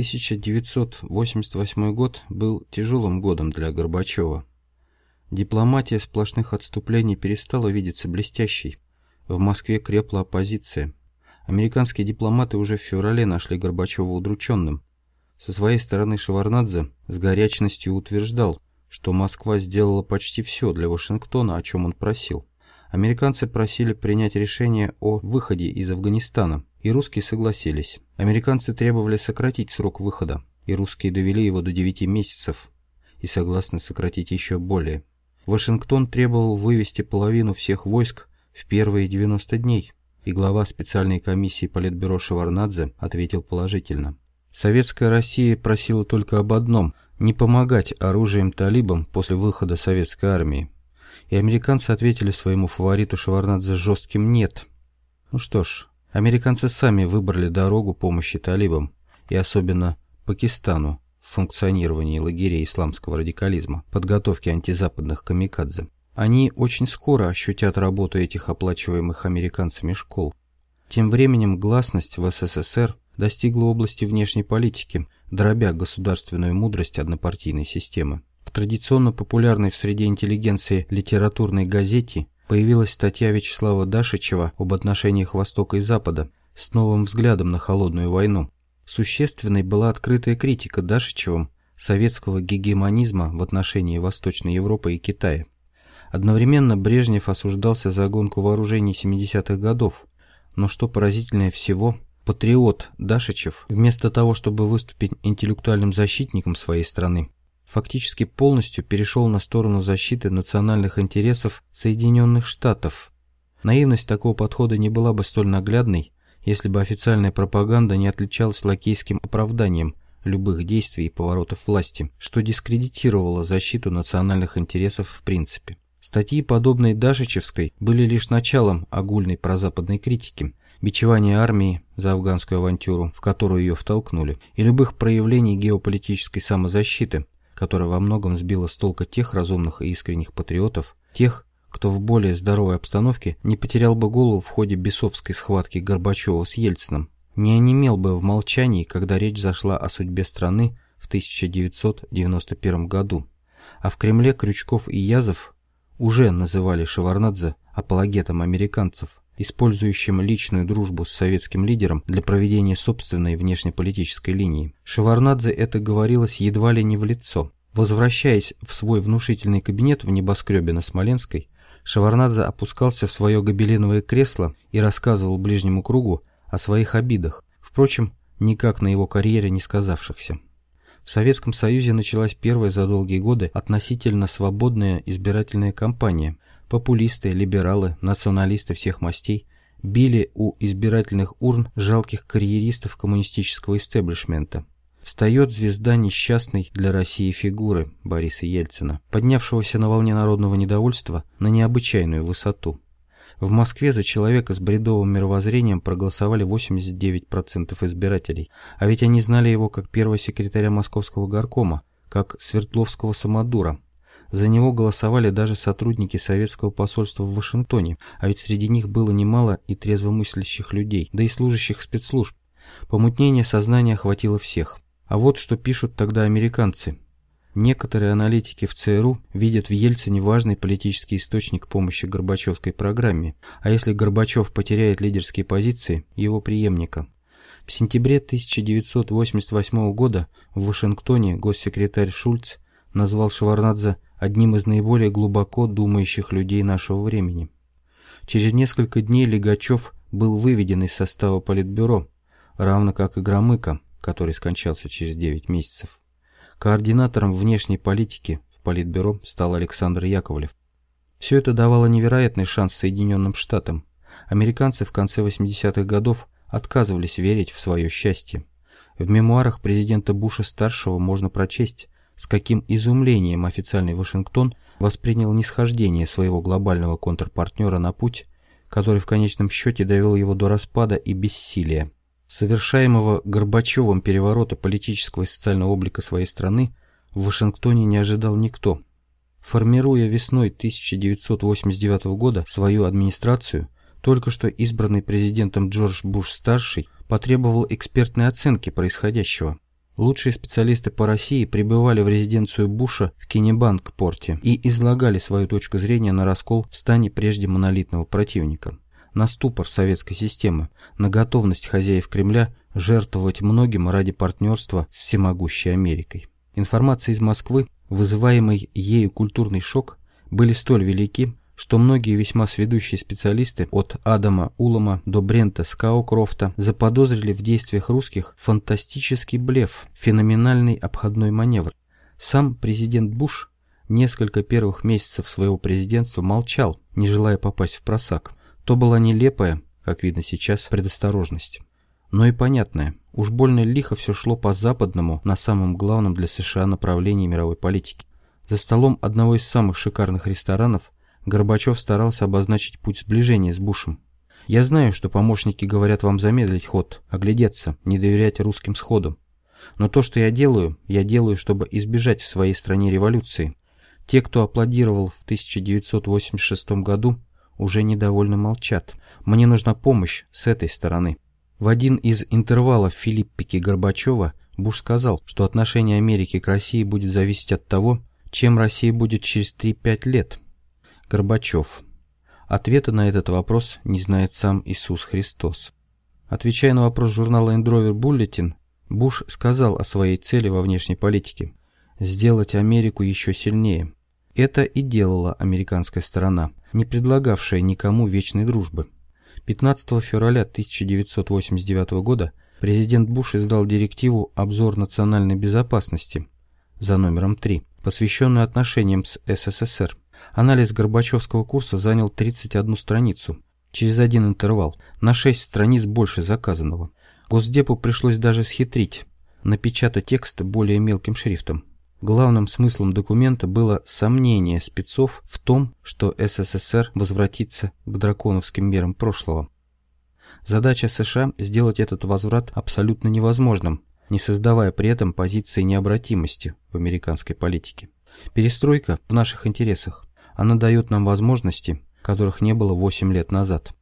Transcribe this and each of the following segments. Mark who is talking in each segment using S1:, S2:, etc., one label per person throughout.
S1: 1988 год был тяжелым годом для Горбачева. Дипломатия сплошных отступлений перестала видеться блестящей. В Москве крепла оппозиция. Американские дипломаты уже в феврале нашли Горбачева удрученным. Со своей стороны Шеварнадзе с горячностью утверждал, что Москва сделала почти все для Вашингтона, о чем он просил. Американцы просили принять решение о выходе из Афганистана, и русские согласились. Американцы требовали сократить срок выхода, и русские довели его до 9 месяцев, и согласны сократить еще более. Вашингтон требовал вывести половину всех войск в первые 90 дней, и глава специальной комиссии Политбюро Шеварнадзе ответил положительно. Советская Россия просила только об одном – не помогать оружием талибам после выхода советской армии. И американцы ответили своему фавориту Шеварнадзе жестким «нет». Ну что ж, американцы сами выбрали дорогу помощи талибам, и особенно Пакистану, в функционировании лагерей исламского радикализма, подготовке антизападных камикадзе. Они очень скоро ощутят работу этих оплачиваемых американцами школ. Тем временем гласность в СССР достигла области внешней политики, дробя государственную мудрость однопартийной системы. Традиционно популярной в среде интеллигенции литературной газете появилась статья Вячеслава Дашичева об отношениях Востока и Запада с новым взглядом на холодную войну. Существенной была открытая критика Дашичевым советского гегемонизма в отношении Восточной Европы и Китая. Одновременно Брежнев осуждался за гонку вооружений 70-х годов, но что поразительнее всего – Патриот Дашичев, вместо того, чтобы выступить интеллектуальным защитником своей страны, фактически полностью перешел на сторону защиты национальных интересов Соединенных Штатов. Наивность такого подхода не была бы столь наглядной, если бы официальная пропаганда не отличалась лакейским оправданием любых действий и поворотов власти, что дискредитировало защиту национальных интересов в принципе. Статьи, подобные Дашичевской, были лишь началом огульной прозападной критики, бичевания армии за афганскую авантюру, в которую ее втолкнули, и любых проявлений геополитической самозащиты, которая во многом сбила с толка тех разумных и искренних патриотов, тех, кто в более здоровой обстановке не потерял бы голову в ходе бесовской схватки Горбачева с Ельцином, не онемел бы в молчании, когда речь зашла о судьбе страны в 1991 году. А в Кремле Крючков и Язов уже называли Шеварнадзе апологетом американцев, использующим личную дружбу с советским лидером для проведения собственной внешнеполитической линии. Шеварнадзе это говорилось едва ли не в лицо. Возвращаясь в свой внушительный кабинет в небоскребе на Смоленской, Шеварнадзе опускался в свое гобеленовое кресло и рассказывал ближнему кругу о своих обидах, впрочем, никак на его карьере не сказавшихся. В Советском Союзе началась первая за долгие годы относительно свободная избирательная кампания – Популисты, либералы, националисты всех мастей били у избирательных урн жалких карьеристов коммунистического истеблишмента. Встает звезда несчастной для России фигуры Бориса Ельцина, поднявшегося на волне народного недовольства на необычайную высоту. В Москве за человека с бредовым мировоззрением проголосовали 89% избирателей, а ведь они знали его как первого секретаря московского горкома, как Свердловского самодура, за него голосовали даже сотрудники советского посольства в Вашингтоне, а ведь среди них было немало и трезвомыслящих людей, да и служащих спецслужб. Помутнение сознания охватило всех. А вот что пишут тогда американцы. Некоторые аналитики в ЦРУ видят в Ельцине важный политический источник помощи Горбачевской программе, а если Горбачев потеряет лидерские позиции, его преемника. В сентябре 1988 года в Вашингтоне госсекретарь Шульц назвал Шеварнадзе одним из наиболее глубоко думающих людей нашего времени. Через несколько дней Легачев был выведен из состава Политбюро, равно как и Громыко, который скончался через 9 месяцев. Координатором внешней политики в Политбюро стал Александр Яковлев. Все это давало невероятный шанс Соединенным Штатам. Американцы в конце 80-х годов отказывались верить в свое счастье. В мемуарах президента Буша-старшего можно прочесть, с каким изумлением официальный Вашингтон воспринял нисхождение своего глобального контрпартнера на путь, который в конечном счете довел его до распада и бессилия. Совершаемого Горбачевым переворота политического и социального облика своей страны в Вашингтоне не ожидал никто. Формируя весной 1989 года свою администрацию, только что избранный президентом Джордж Буш-старший потребовал экспертной оценки происходящего – Лучшие специалисты по России прибывали в резиденцию Буша в Кенебанк-порте и излагали свою точку зрения на раскол в стане прежде монолитного противника, на ступор советской системы, на готовность хозяев Кремля жертвовать многим ради партнерства с всемогущей Америкой. Информация из Москвы, вызываемый ею культурный шок, были столь велики, что многие весьма сведущие специалисты от Адама Улама до Брента Скаукрофта заподозрили в действиях русских фантастический блеф, феноменальный обходной маневр. Сам президент Буш несколько первых месяцев своего президентства молчал, не желая попасть в просак. То была нелепая, как видно сейчас, предосторожность. Но и понятная. Уж больно лихо все шло по западному, на самом главном для США направлении мировой политики. За столом одного из самых шикарных ресторанов Горбачев старался обозначить путь сближения с Бушем. Я знаю, что помощники говорят вам замедлить ход, оглядеться, не доверять русским сходам. Но то, что я делаю, я делаю, чтобы избежать в своей стране революции. Те, кто аплодировал в 1986 году, уже недовольно молчат. Мне нужна помощь с этой стороны. В один из интервалов Филиппики Горбачева Буш сказал, что отношение Америки к России будет зависеть от того, чем Россия будет через 3-5 лет. Горбачев. Ответа на этот вопрос не знает сам Иисус Христос. Отвечая на вопрос журнала Indrover Bulletin, Буш сказал о своей цели во внешней политике – сделать Америку еще сильнее. Это и делала американская сторона, не предлагавшая никому вечной дружбы. 15 февраля 1989 года президент Буш издал директиву «Обзор национальной безопасности» за номером 3, посвященную отношениям с СССР. Анализ Горбачевского курса занял 31 страницу, через один интервал, на 6 страниц больше заказанного. Госдепу пришлось даже схитрить, напечатать текст более мелким шрифтом. Главным смыслом документа было сомнение спецов в том, что СССР возвратится к драконовским мерам прошлого. Задача США – сделать этот возврат абсолютно невозможным, не создавая при этом позиции необратимости в американской политике. Перестройка в наших интересах. Она дает нам возможности, которых не было 8 лет назад.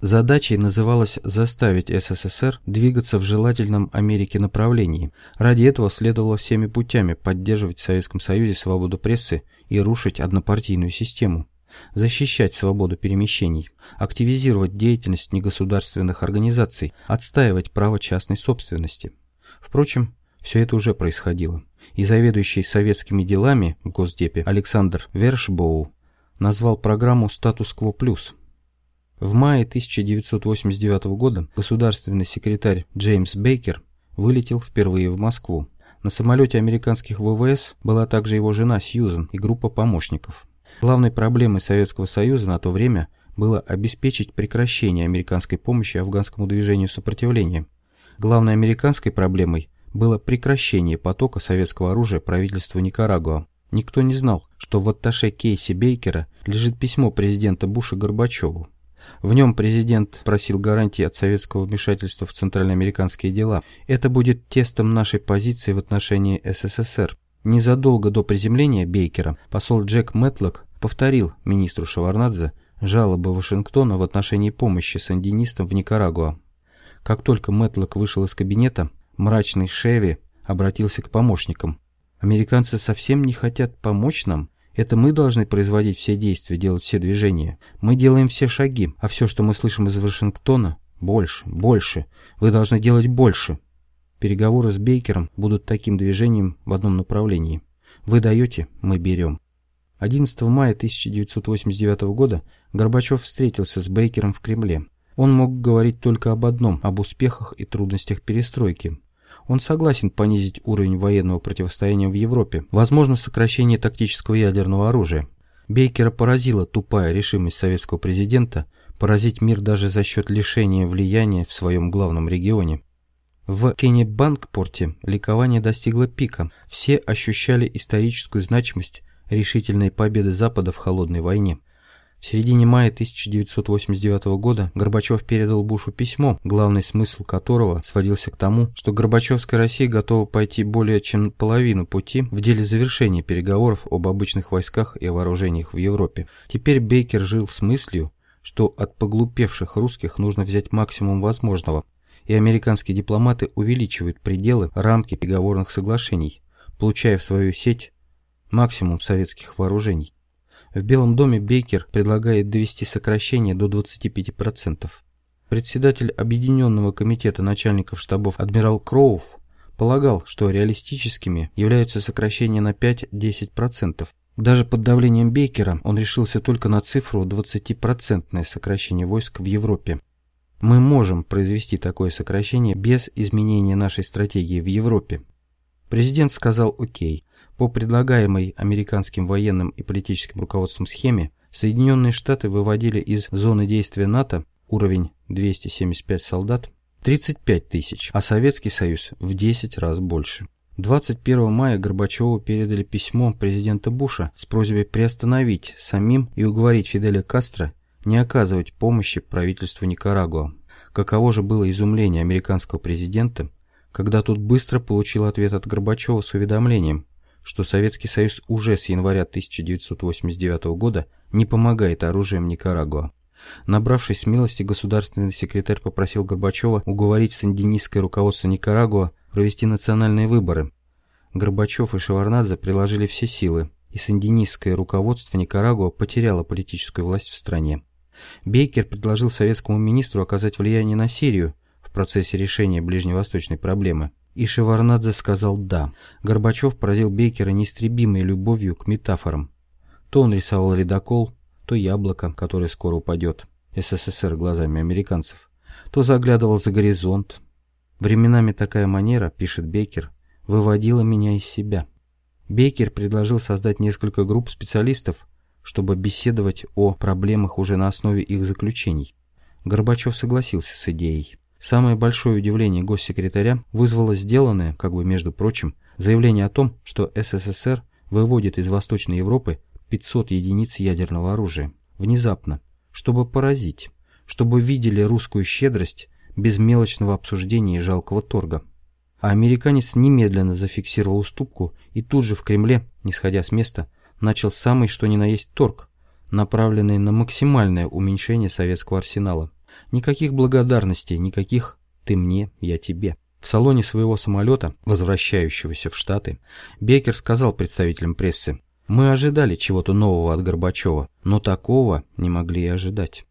S1: Задачей называлось заставить СССР двигаться в желательном Америке направлении. Ради этого следовало всеми путями поддерживать в Советском Союзе свободу прессы и рушить однопартийную систему, защищать свободу перемещений, активизировать деятельность негосударственных организаций, отстаивать право частной собственности. Впрочем, все это уже происходило и заведующий советскими делами в Госдепе Александр Вершбоу назвал программу «Статус-кво плюс». В мае 1989 года государственный секретарь Джеймс Бейкер вылетел впервые в Москву. На самолете американских ВВС была также его жена Сьюзен и группа помощников. Главной проблемой Советского Союза на то время было обеспечить прекращение американской помощи афганскому движению сопротивления. Главной американской проблемой было прекращение потока советского оружия правительству Никарагуа. Никто не знал, что в атташе Кейси Бейкера лежит письмо президента Буша Горбачеву. В нем президент просил гарантии от советского вмешательства в центральноамериканские дела. Это будет тестом нашей позиции в отношении СССР. Незадолго до приземления Бейкера посол Джек Мэтлок повторил министру Шаварнадзе жалобы Вашингтона в отношении помощи сандинистам в Никарагуа. Как только Мэтлок вышел из кабинета, Мрачный Шеви обратился к помощникам. «Американцы совсем не хотят помочь нам. Это мы должны производить все действия, делать все движения. Мы делаем все шаги, а все, что мы слышим из Вашингтона, больше, больше. Вы должны делать больше». Переговоры с Бейкером будут таким движением в одном направлении. Вы даете, мы берем. 11 мая 1989 года Горбачев встретился с Бейкером в Кремле. Он мог говорить только об одном – об успехах и трудностях перестройки. Он согласен понизить уровень военного противостояния в Европе, возможно сокращение тактического ядерного оружия. Бейкера поразила тупая решимость советского президента поразить мир даже за счет лишения влияния в своем главном регионе. В Кеннебанкпорте ликование достигло пика. Все ощущали историческую значимость решительной победы Запада в холодной войне. В середине мая 1989 года Горбачев передал Бушу письмо, главный смысл которого сводился к тому, что Горбачевская Россия готова пойти более чем половину пути в деле завершения переговоров об обычных войсках и вооружениях в Европе. Теперь Бейкер жил с мыслью, что от поглупевших русских нужно взять максимум возможного, и американские дипломаты увеличивают пределы, рамки переговорных соглашений, получая в свою сеть максимум советских вооружений. В Белом доме Бейкер предлагает довести сокращение до 25%. Председатель Объединенного комитета начальников штабов адмирал Кроув полагал, что реалистическими являются сокращения на 5-10%. Даже под давлением Бейкера он решился только на цифру 20% сокращение войск в Европе. Мы можем произвести такое сокращение без изменения нашей стратегии в Европе. Президент сказал «Окей». По предлагаемой американским военным и политическим руководством схеме Соединенные Штаты выводили из зоны действия НАТО уровень 275 солдат 35 тысяч, а Советский Союз в 10 раз больше. 21 мая Горбачеву передали письмо президента Буша с просьбой приостановить самим и уговорить Фиделя Кастро не оказывать помощи правительству Никарагуа. Каково же было изумление американского президента, когда тот быстро получил ответ от Горбачева с уведомлением, что Советский Союз уже с января 1989 года не помогает оружием Никарагуа. Набравшись смелости, государственный секретарь попросил Горбачева уговорить сандинистское руководство Никарагуа провести национальные выборы. Горбачев и Шеварнадзе приложили все силы, и сандинистское руководство Никарагуа потеряло политическую власть в стране. Бейкер предложил советскому министру оказать влияние на Сирию в процессе решения ближневосточной проблемы. И Шеварнадзе сказал «да». Горбачев поразил Бейкера неистребимой любовью к метафорам. То он рисовал ледокол, то яблоко, которое скоро упадет, СССР глазами американцев, то заглядывал за горизонт. Временами такая манера, пишет Бейкер, выводила меня из себя. Бейкер предложил создать несколько групп специалистов, чтобы беседовать о проблемах уже на основе их заключений. Горбачев согласился с идеей. Самое большое удивление госсекретаря вызвало сделанное, как бы между прочим, заявление о том, что СССР выводит из Восточной Европы 500 единиц ядерного оружия. Внезапно. Чтобы поразить. Чтобы видели русскую щедрость без мелочного обсуждения и жалкого торга. А американец немедленно зафиксировал уступку и тут же в Кремле, не сходя с места, начал самый что ни на есть торг, направленный на максимальное уменьшение советского арсенала. Никаких благодарностей, никаких «ты мне, я тебе». В салоне своего самолета, возвращающегося в Штаты, Бекер сказал представителям прессы, «Мы ожидали чего-то нового от Горбачева, но такого не могли и ожидать».